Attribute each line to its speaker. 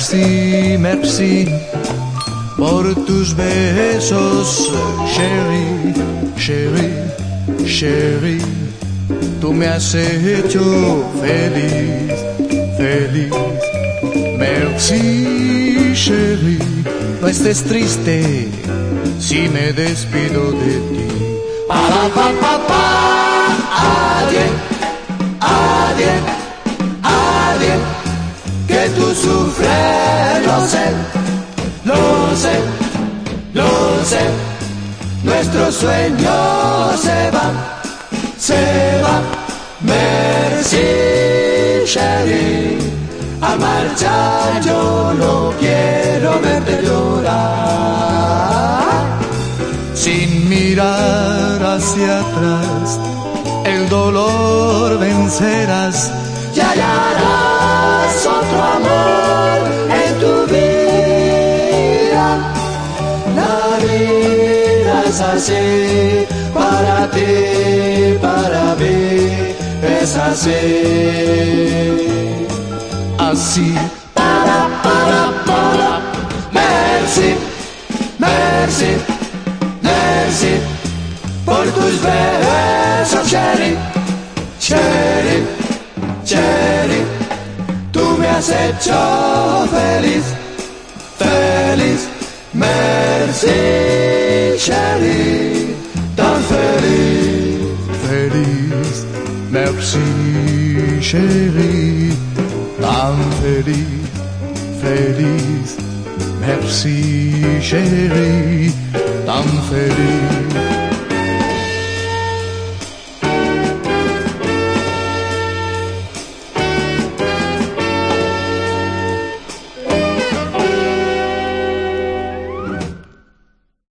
Speaker 1: Merci, merci por tus besos, Sherry, Sherry, Sherry. Tú me has hecho feliz, feliz. Merci, Sherry. No estés triste si me despido de ti.
Speaker 2: Pa pa pa, adiós, Que tú sufres, lo sé, lo sé, lo sé. Nuestro sueño se va, se va. Merci, chérie. Al marchar yo no quiero verte llorar.
Speaker 1: Sin mirar hacia atrás, el dolor vencerás.
Speaker 2: Y hallarás otro amor Es así, para ti, para mí, es así.
Speaker 1: Así,
Speaker 2: Para, para, para, merci, merci, merci, por tus besos, Cherry, Cherry, Cherry, tú me has hecho Cherry, tan feliz.
Speaker 1: feliz. Merci, chérie. Tan feliz, feliz. Merci, chérie. Tan feliz.